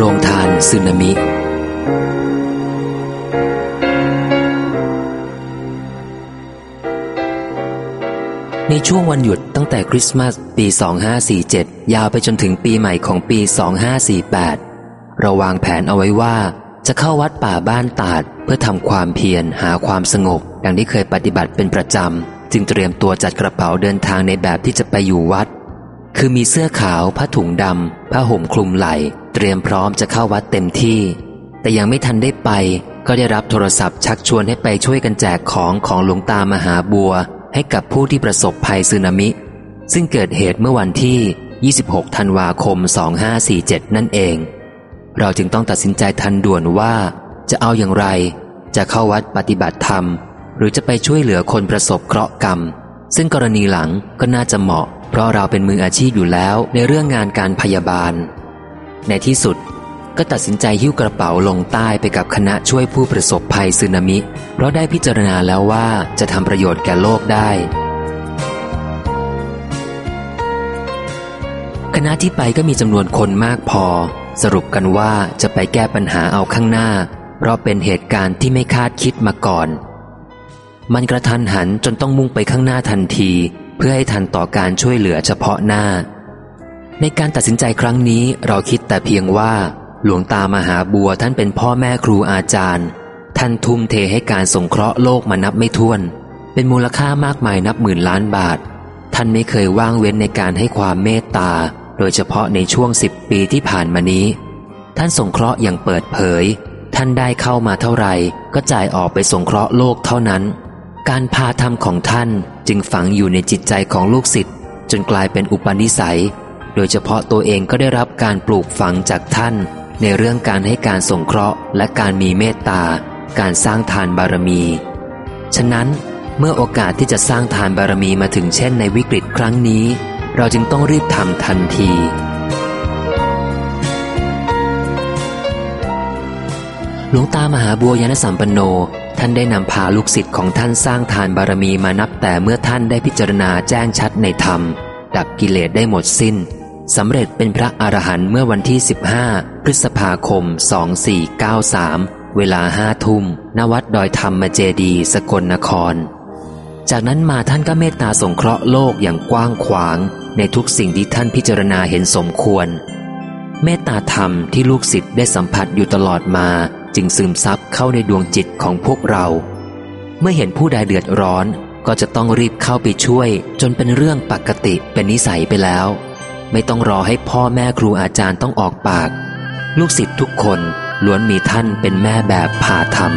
โรงทานสึนามิ ในช่วงวันหยุดตั้งแต่คริสต์มาสปี 2547 ยาวไปจนถึงปีใหม่ของปี 2548 เราวางแผนเอาไว้ว่า จะเข้าวัดป่าบ้านตาด เพื่อทำความเพียรหาความสงบดังที่เคยปฏิบัติเป็นประจำ จึงเตรียมตัวจัดกระเป๋าเดินทางในแบบที่จะไปอยู่วัด คือมีเสื้อขาวผ้าถุงดำผ้าห่มคลุมไหล่ ตรียมพร้อมจะเข้าวัดเต็มที่ แต่ยังไม่ทันได้ไป ก็ได้รับโทรศัพท์ชักชวนให้ไปช่วยกันแจกของของหลวงตามหาบัว ให้กับผู้ที่ประสบภัยสึนามิ ซึ่งเกิดเหตุเมื่อวันที่ 26 ธันวาคม 2547 นั่นเอง เราจึงต้องตัดสินใจทันด่วนว่า จะเอาอย่างไร จะเข้าวัดปฏิบัติธรรม หรือจะไปช่วยเหลือคนประสบเคราะห์กรรม ซึ่งกรณีหลังก็น่าจะเหมาะ เพราะเราเป็นมืออาชีพอยู่แล้วในเรื่องงานการพยาบาล ในที่สุดก็ตัดสินใจหิ้วกระเป๋าลงใต้ไปกับคณะช่วยผู้ประสบภัยสึนามิ เพราะได้พิจารณาแล้วว่าจะทำประโยชน์แก่โลกได้ คณะที่ไปก็มีจำนวนคนมากพอ สรุปกันว่าจะไปแก้ปัญหาเอาข้างหน้า เพราะเป็นเหตุการณ์ที่ไม่คาดคิดมาก่อน มันกระทันหันจนต้องมุ่งไปข้างหน้าทันที เพื่อให้ทันต่อการช่วยเหลือเฉพาะหน้า ในการตัดสินใจครั้งนี้เราคิดแต่เพียงว่า หลวงตามหาบัวท่านเป็นพ่อแม่ครูอาจารย์ ท่านทุ่มเทให้การสงเคราะห์โลกมานับไม่ถ้วน เป็นมูลค่ามากมายนับหมื่นล้านบาท ท่านไม่เคยว่างเว้นในการให้ความเมตตา โดยเฉพาะในช่วงสิบปีที่ผ่านมานี้ ท่านสงเคราะห์อย่างเปิดเผย ท่านได้เข้ามาเท่าไหร่ก็จ่ายออกไปสงเคราะห์โลกเท่านั้น การพาธรรมของท่านจึงฝังอยู่ในจิตใจของลูกศิษย์จนกลายเป็นอุปนิสัย โดยเฉพาะตัวเองก็ได้รับการปลูกฝังจากท่าน ในเรื่องการให้การสงเคราะห์ และการมีเมตตา การสร้างทานบารมี ฉะนั้นเมื่อโอกาสที่จะสร้างทานบารมีมาถึงเช่นในวิกฤตครั้งนี้ เราจึงต้องรีบทำทันที หลวงตามหาบัวยานสัมปันโน ท่านได้นำพาลูกศิษย์ของท่านสร้างทานบารมีมานับแต่เมื่อท่านได้พิจารณาแจ้งชัดในธรรม ดับกิเลสได้หมดสิ้น สำเร็จเป็นพระอรหันต์เมื่อวันที่ 15 พฤษภาคม 2493 เวลาห้าทุ่มณวัดดอยธรรมเจดีสกลนคร จากนั้นมาท่านก็เมตตาสงเคราะห์โลกอย่างกว้างขวาง ในทุกสิ่งที่ท่านพิจารณาเห็นสมควร เมตตาธรรมที่ลูกศิษย์ได้สัมผัสอยู่ตลอดมา จึงซึมซับเข้าในดวงจิตของพวกเรา เมื่อเห็นผู้ใดเดือดร้อนก็จะต้องรีบเข้าไปช่วย จนเป็นเรื่องปกติเป็นนิสัยไปแล้ว ไม่ต้องรอให้พ่อแม่ครูอาจารย์ต้องออกปาก ลูกศิษย์ทุกคนล้วนมีท่านเป็นแม่แบบผ่าธรรม